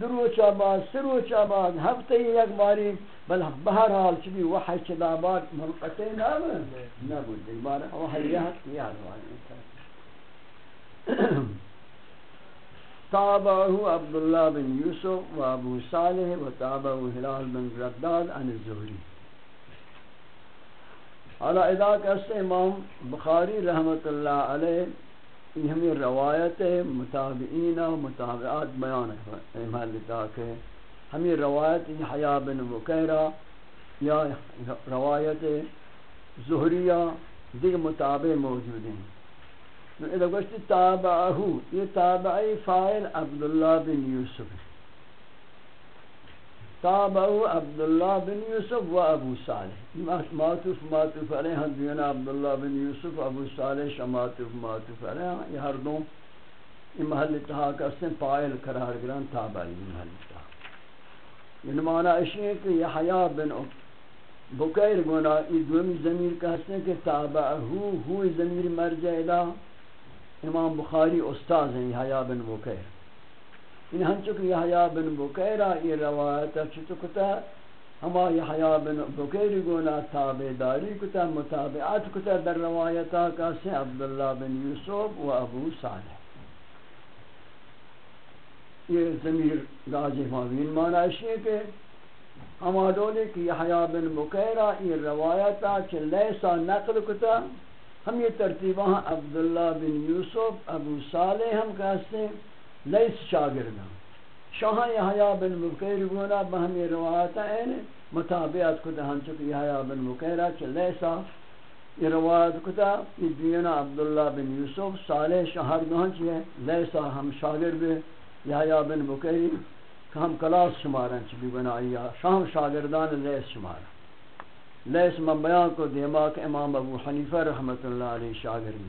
دروچ آباد سروچ آباد ہفتے یک باری بل بہرحال چبی وحی چدا آباد منقطع نبود نبود ایک بار وحیات یاد وانی تابعه عبداللہ بن یوسف و ابو صالح و تابعه حلال بن رداد عن الزہری حالا ادا کہتے امام بخاری رحمت اللہ علیہ، یہ ہمیں روایت متابعین و متابعات بیان ہے کہ ہمیں روایت حیا بن وکیرہ یا روایت زہریہ، دیگر متابع موجود ہیں۔ اذا تابعہو یہ تابعی فائل عبداللہ بن یوسف ہے۔ تابعو عبداللہ بن یوسف و ابو صالح. ماتوف ماتوف علیہ ہاں جی، ہم دینا عبداللہ بن یوسف ابو صالح شماتوف ماتوف علیہ ہاں، یہ ہر دو یہ محل اتحاق اسن فائل قرار گران تابعی محل اتحاق یہ نمانا اشی ہے کہ یحیاء بن بکیر گونا ای دومی ضمیر کہتے ہیں کہ تابعہو ہوئی ضمیر مرجع دا. امام بخاری استاذ ہیں، یحییٰ بن بکیر. ان ہم چکہ یحییٰ بن بکیرہ، یہ روایت چھتو کتا ہما یحییٰ بن بکیر گونا تابعداری کتا، متابعات کتا۔ در روایتا کہتے عبداللہ بن یوسف و ابو صالح۔ یہ ضمیر غازی مابین معنی ہے کہ ہما دولی کہ یحییٰ بن بکیرہ، یہ روایتا چھ لیسا نقل کتا۔ ہم یہ ترتیبہ عبداللہ بن یوسف، ابو صالح ہم کہتے ہیں۔ لیس شاگردہ شاہاں یحییٰ بن بکیر گونا بہم یہ روایتا ہے یعنی مطابعت کتا ہم چکہ یحییٰ بن بکیرہ چھ لیسا، یہ روایت کتا یہ دینا عبداللہ بن یوسف صالح شہر دوہن چھ لیسا ہم شاگرد یحییٰ بن بکیر کہ ہم کلاس شمارن چلی بنائی شام شاگردان لیس شمارن لیس من بیان کو دیما کہ امام ابو حنیفہ رحمت اللہ علیہ شاگردی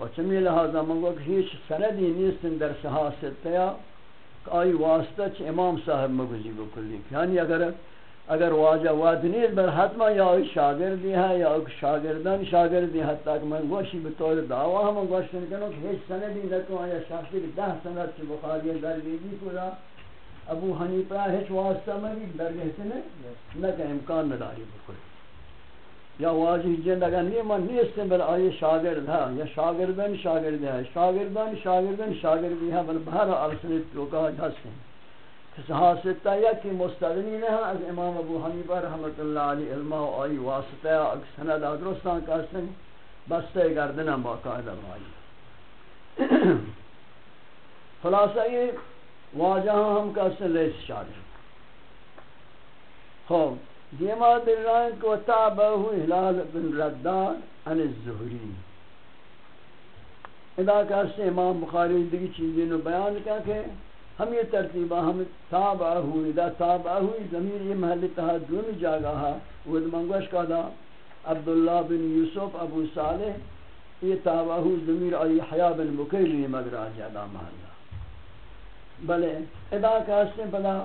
و چمی لہذا منگو کہ ہیچ سندی نیستن در صحاستیا کہ آئی واسطہ چھ امام صاحب مگزی بکلی یعنی اگر اگر واجہ وادنید بر حتما یا آئی شاگردی ہے یا آئی شاگردان شاگردی حتی کہ من گوشی بطور دعوی ہم گوشتن کنو کہ ہیچ سندی نکو آیا شخصی دہ سند چھ بخاری در بیدی پورا ابو حنیفہ ہیچ واسطہ میں بھی درگہ سے نہ کہ امکان نداری بکل یا واجی جن اگر نہیں من نیستن بل آئی شاگرد ہے یا شاگردن شاگرد ہے، شاگردن شاگردن شاگردی ہے بل بہر عرصنیت تو کہا جھسن کس ہاں حاصلتا یا کہ مستغنی نہیں ہاں، از امام ابو حنیفہ رحمت اللہ علی علمہ و آئی واسطہ اگر سند آدرستان کہستن بستے گردنا باقاعدہ بھائی۔ خلاصہ یہ واجہ ہم کا سلیس شاگرد۔ خوب۔ دیما دلائن کو تابعہ حلال بن ردان عن الزہری۔ ادا کہتے ہیں امام بخاری دیگی چیزیں نو بیان کیا کہ ہم یہ ترتیبہ ہم تابعہ ہوئی ادا تابعہ ہوئی ضمیر یہ محل تہا دونی جاگا ہا۔ وہ منگوش کا دا عبداللہ بن یوسف ابو صالح، یہ تابعہ ہوئی ضمیر آئی حیاء بن مکیلی مگر آجادہ محلہ۔ بلے ادا کاستے بلا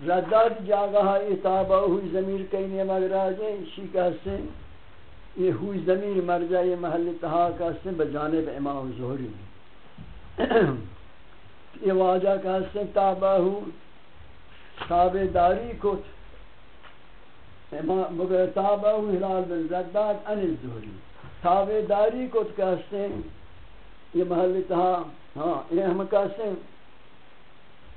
رداد جاگہ اتابہ ہوئی ضمیر کئی مگر آجے اسی کاستے یہ ہوئی ضمیر مرجع یہ محل تہا کاستے بجانب امام زہری یہ واجہ کاستے تابہ ہو تابع داری کت مگر تابہ ہو حلال بن زداد ان الزہری۔ تابع داری کو کت کاستے یہ محل تہا ہاں یہ ہم کاستے ہیں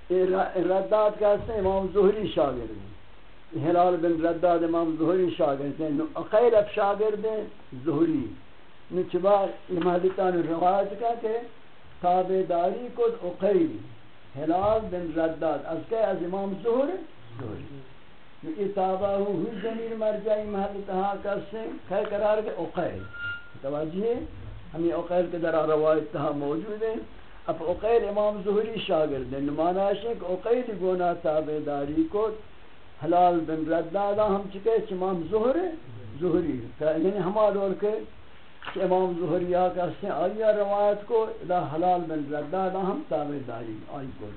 رداد کہتے ہیں امام ظہری شاگرد ہیں۔ حلال بن رداد امام ظہری شاگرد ہیں۔ خیر اب شاگرد ہیں ظہری نچبا امادتان روایت کا کہ تابداری کد اقیل حلال بن رداد۔ از کہ از امام ظہر ظہری یہ تابع ہوئی زمین مرجعی محلتہا کہتے ہیں خیر قرار کے اقیل۔ توجہ ہے ہمیں اقیل کے در روایت تہا موجود ہیں۔ اب اقیل امام ظہری شاگرد ہیں۔ نمانا ہے کہ اقیل گونا تابداری کو حلال بن ردادا ہم چکے امام ظہر ظہری یعنی ہما دور کے امام ظہری آکا سے آئیہ روایت کو، ادا حلال بن ردادا ہم تابداری آئی کو۔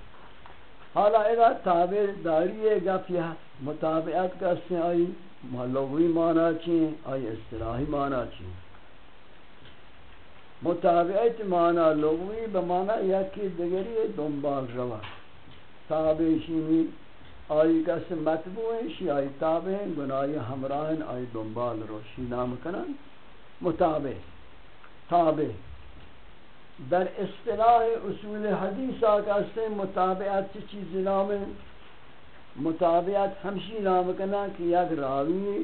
حالا ادا تابداری گا فی مطابعت کا سے آئی لغوی مانا چین آئی اصطلاحی مانا چین متابعت معنی لغوی بمعنی یکی دگری دنبال روا تابعشینی آئی کس مطبوع شی آئی تابع گناہی ہمراہن آئی دنبال رو شی نام کنن متابع، تابع. در اصطلاح اصول حدیث آکا سے متابعت چی چیز نام متابعت ہمشی نام کنن کہ یک راوی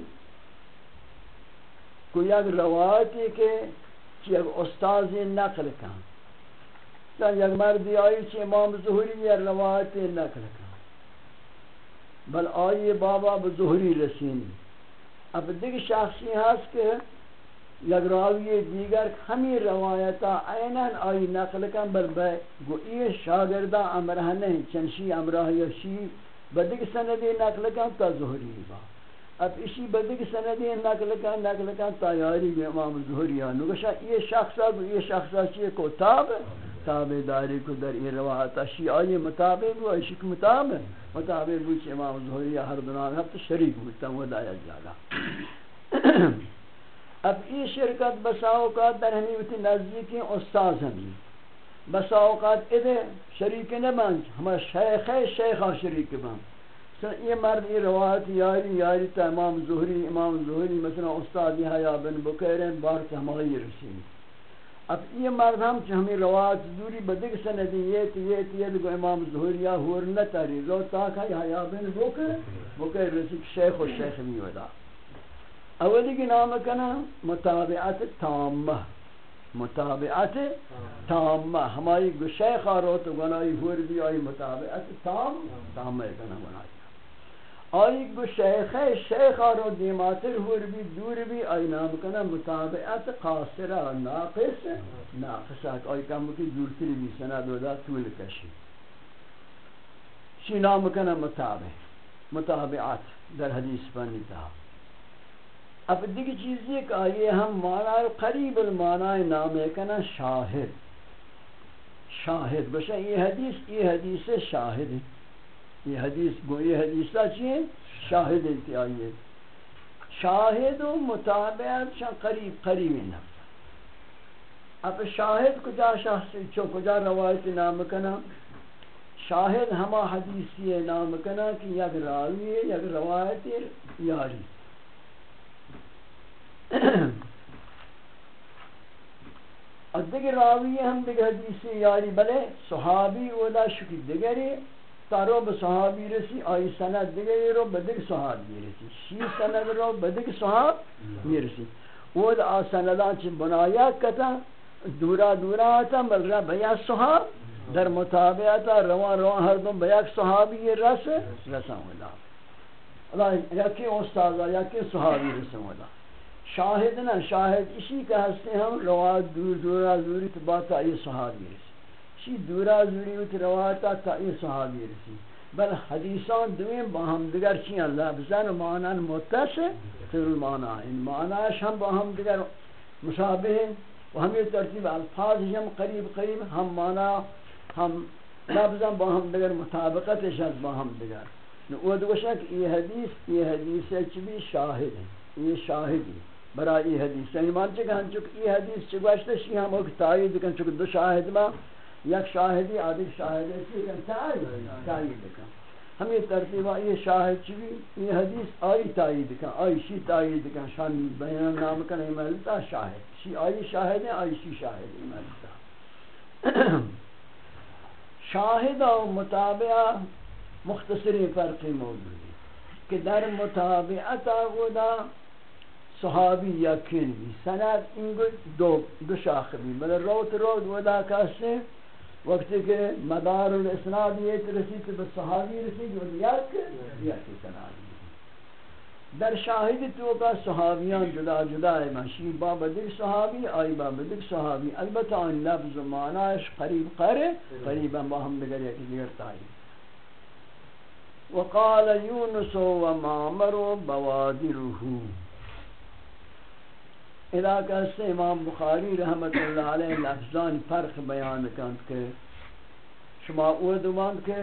کو یک روایتی کے چی یک استاز نقل کن. چون یک مردی آئی چی امام ظهری یا روایت نقل کن. بل آئی بابا به ظهری رسینی اب دیگه شخصی هست که یک راوی دیگر ہمی روایتا اینن آئی نقل کن، بل به گوئی شاگردہ امرہ نہیں چنشی امرہ یا شی بدگ سندی نقل کن تا ظهری با اب اسی بدی کی سندی نقل کا نقل کا تیاری میں امام ظہری انو یہ شخص اب، یہ شخص چیز کو تاب تابع داری کو در یہ روایت شیعہ مطابق وہ عشق مطابق مطابق وہ امام ظہری ہر دنیا ہفت شریک ہوتا وہ دایا جاگا اب یہ شرکت بسا اوقات در ہمی ہوتی نزدیکی استاز ہمی بسا اوقات ادھے شریک نہ بن، ہمارا شیخ ہے، شیخ شیخہ شریک بن یہ مرد یہ روایت یاری یاری تا امام زہری امام زہری مثلا استاد یحییٰ بن بکیرن بار سے ہماری رسیم اب یہ مرد ہم چھ ہمیں روایت دوری بدگ سندی یہ تی یہ تی یہ دو امام زہری یا ہور نہ تاری لو تاکہ یحییٰ بن بکر بکر رسیم شیخ و شیخ می ودا اولی کی نام کنا متابعت تامہ متابعت تامہ ہماری شیخ آرو تو گناہی ہور بھی آئی متابعت تام تامہ کنا گناہی آئی گو شیخ ہے، شیخ آرو دیماتر ہور بھی دور بھی آئی نام کنا متابعت قاصرہ، ناقص، ناقصات. آئی کم کی دورتر بھی سند ودا طول کشی. شی نام کنا متابع متابعات در حدیث پانی تا. اب دیگه چیزی کہ آئیے ہم معنی قریب المعنی نام کنا شاہد. شاہد بشا، یہ حدیث یہ حدیث شاہد ہے. یہ حدیث گو یہ حدیث چیئے شاہد انتہائی ہے شاہد و مطابعت شاہ قریب قریب نفس اب شاہد کجا شخص چو کجا روایت نام کنا؟ شاہد ہما حدیثی نام کنا کہ یک راوی ہے، یک روایت یاری۔ اور دیگر راوی ہم دیگر حدیثی یاری، بلے صحابی اولا شکی دیگری تارو به صحابی رسی آئی سند دیگه رو به دیگه صحابی رسی شی سند رو به دیگه صحاب میرسی او دا سندان چی بنایا کتا دورا دورا آتا بل را به یک صحاب در مطابعتا روان روان هر دون به یک صحابی رس رسن ولا اللہ یکی استاذا یکی صحابی رسن ولا شاہد نا شاہد اسی کا ہستے ہم روان دور دورا دوری تو باتا ای صحابی رسی چی دورا زوری وت رواتا تا این صحابی رسی. بل حدیثان دویم با هم دیگر چی اللہ بزن معنی متصل تر المعنی این معنیش هم با هم دیگر مشابه. و ہمی ترتیب الفاظ هم قریب قریب هم معنی هم لفظا با هم دیگر مطابقتش از با هم دیگر. او دوشن کہ یہ حدیث یہ حدیث ہے چی شاہد ہے یہ شاہدی برای یہ حدیث. یعنی مانچے کہ ہم چک یہ حدیث چگوشتے شی ہم اوک تائید کن چک دو شاہد ما یک شاہدی آدھی شاہدی چی تائید کن ہم یہ ترتیبہ یہ شاہد چی یہ حدیث آئی تائید کن آئی شی تائید کن شان بیان نام کن ایمالتا شاہد۔ شی آئی شاہد ہے، آئی شی شاہد ایمالتا شاہد و متابعہ مختصری فرقی موجود ہے کہ در متابعت آگودا صحابی یقین بھی سند انگو دو دو شاخ بھی بلے روت روت ودا کاسے وقتی کہ مدار الاسناد یہ رسید به صحابی رسید و یک یک سنادی در شاهد تو کا صحابیان جدا جدا ہے۔ مشی باب دیگر صحابی، آئی باب دیگر صحابی۔ البتہ ان لفظ و معنیش قریب قرے قریبا با ہم دیگر یک دیگر تائی وقال يونس ومعمر بوادره علاقہ سے امام بخاری رحمت اللہ علیہ لفظان فرق بیان کند کہ شما او دوان کہ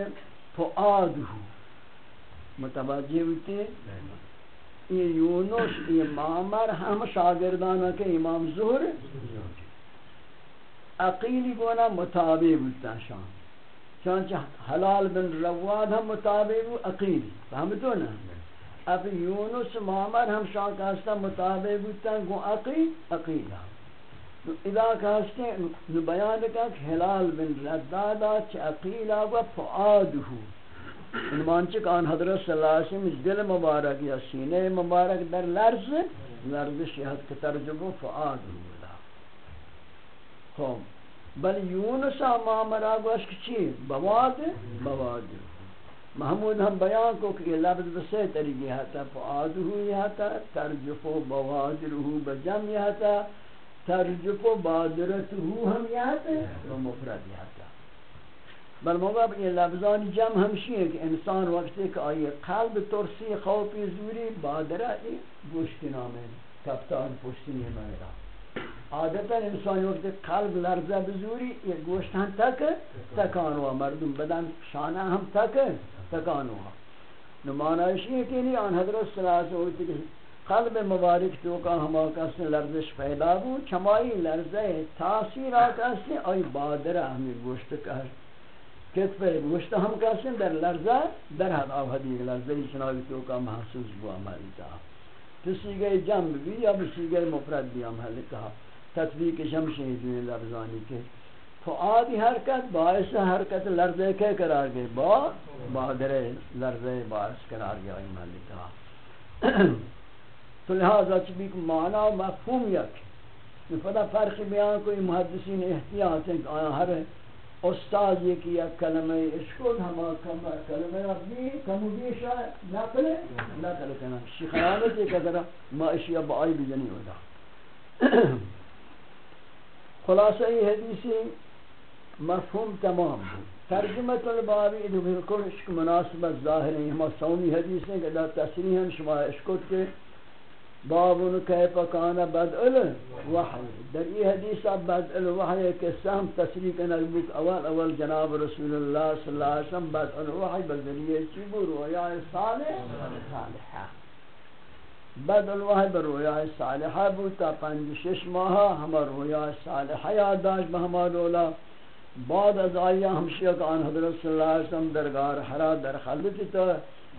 فعاد ہو۔ متوجہ ہوتے یہ یونس، یہ معمر ہم شاگردانہ کے امام ظہر عقیلی گونا مطابع بودتا شان چانچہ حلال بن رواد ہم مطابع بود عقیلی، فهمتو نا؟ اب یونس معمر ہم شاہ کہستا مطابع بودتا گو عقیل عقیلہ اذا کہستے بیان کا کہ حلال بن ردادا چھ عقیلہ و فعادہو ان مانچک آن حضرت صلی اللہ علیہ وسلم دل مبارک یا سینہ مبارک در لرز لرز شہد کے ترجمہ فعادہو خب بل یونس معمر آگوش کچی بواد بواد۔ محمود ہم بیان کو کہ یہ لفظ بسے طریقے ہتا فعادہو یہ ہتا ترجفو بوادرہو بجم یہ ہتا ترجف و بادرت ہو ہم یاد و مفرد یاد بل موقع یہ لفظان جمع ہمشی ہے کہ انسان وقت ایک آئی قلب ترسی خوفی زوری بادرہ ای گوشت نام کفتان پشتنی میرا عادتا انسان وقت قلب لرزہ بزوری، یہ گوشت ہم تک تکانوا مردم بدن شانہ ہم تک۔ تکانوا نمانائشی ہے کہ نہیں، آن حضرت صلی اللہ علیہ وسلم قلب مبارک تو کا ہما کس لرزش پیدا ہو، چمائی لرزے تاثیر آکاس نے، آئی بادر ہمیں گوشت کر کت پر گوشت ہم کس در لرزہ، در حد آوہدی لرزے چناوی تو کا محسوس بوا مالی تا۔ کسی گئے جنب بھی یا بسی گئے مفرد بھی ہم حل کہا تطبیق شمشی دوئے لرزانی کے۔ تو آدھی حرکت، باعث حرکت، لرزے کے قرار گئے۔ با، بادر لرزے، باعث قرار گیا مالی کہا تو لہذا چبی کو معنی و مفہوم یک فدا فرق بیان کوئی محدثین احتیاط ہیں کہ آیا ہر استاد یہ کیا کلمہ اشکود ہما کلمہ ربی کمو بیشا نقل نقل کنا۔ شیخانت ایک ادھر ما اشیاء بائی بجنی ہو دا خلاصہ یہ حدیثی مفہوم تمام ترجمت البابی ادھو بالکل اشک مناسبت ظاہر ہیں. ہما سومی حدیث ہیں کہ دا تصریح ہم شما اشکود کے بابن کیف کان بدء وحی. در یہ حدیث اب بدء الوحی کے سہم تصریح کرنا بک اول اول جناب رسول اللہ صلی اللہ علیہ وسلم بدء الوحی بذریعہ چیبو رویا صالح. صالحہ بدء الوحی برویا صالحہ بوتا پنج شش ماہ ہمار رویا صالحہ یاداش بہما دولا بعد از آیا ہمشیق آن حضرت صلی اللہ علیہ وسلم درگار حرا در خلوت تا،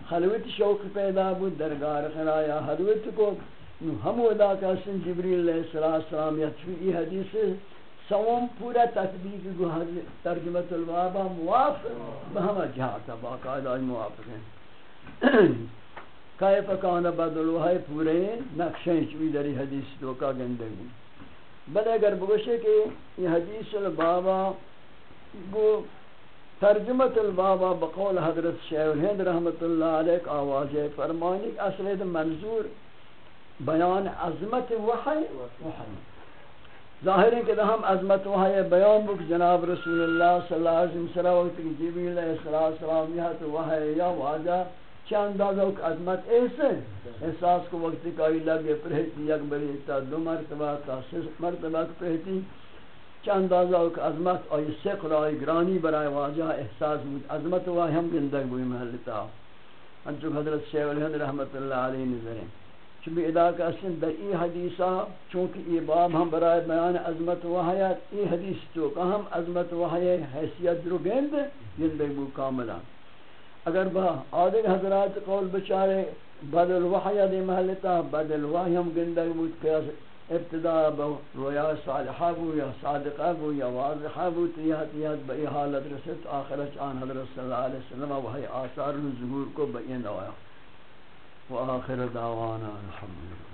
خلوت شوق پیدا بود، درگار خرایا حلوت کو. ہم ادا کا سن جبریل علیہ السلام یا یہ حدیث، سوم پورا تطبیق کو ترجمہ البابا موافق بہم جہاتا باقاعدہ موافق. ہیں کیف کان بدلو پورے نقشیں چوی دری حدیث تو کا گندگی. بل اگر بگوشے کہ یہ حدیث البابا گو ترجمت البابا بقول حضرت شیخ الہند رحمت اللہ علیہ آواز فرمانی اصل منظور بیان عظمت وحی وحی۔ ظاہر ہے کہ ہم عظمت وحی بیان بک جناب رسول اللہ صلی اللہ علیہ وسلم وقت کی جبیل علیہ السلام یہ تو وحی یا واجہ چند اندازہ عظمت ایسے احساس کو وقت کا لگے پرہتی یک بری تا دو مرتبہ تا سس مرتبہ پرہتی چند اندازہ عظمت اور سقل اور گرانی برائے واجہ احساس بود. عظمت وحی ہم گندگ بوئی محلتا انچو حضرت شیخ الہند رحمت اللہ علیہ نظریں چبی ادا کا سن در ای حدیثا چونکہ یہ باب ہم برائے بیان عظمت و حیات ای حدیث تو کہ ہم عظمت و حیات حیثیت درو گند گندگ بو کاملا. اگر با آدھر حضرات قول بچارے، بدل وحی دی محلتا بدل وحی ہم گندگ بود کہ ابتدا با رویا صالحہ بو یا صادقہ بو یا واضحہ بو تیہت یاد بئی حالت رسد آخرت آن حضرت صلی اللہ علیہ وسلم وحی آثار ظہور کو بین آیا وآخر دعوانا الحمدللہ۔